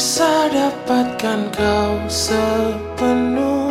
bisa dapatkan kau sepenuh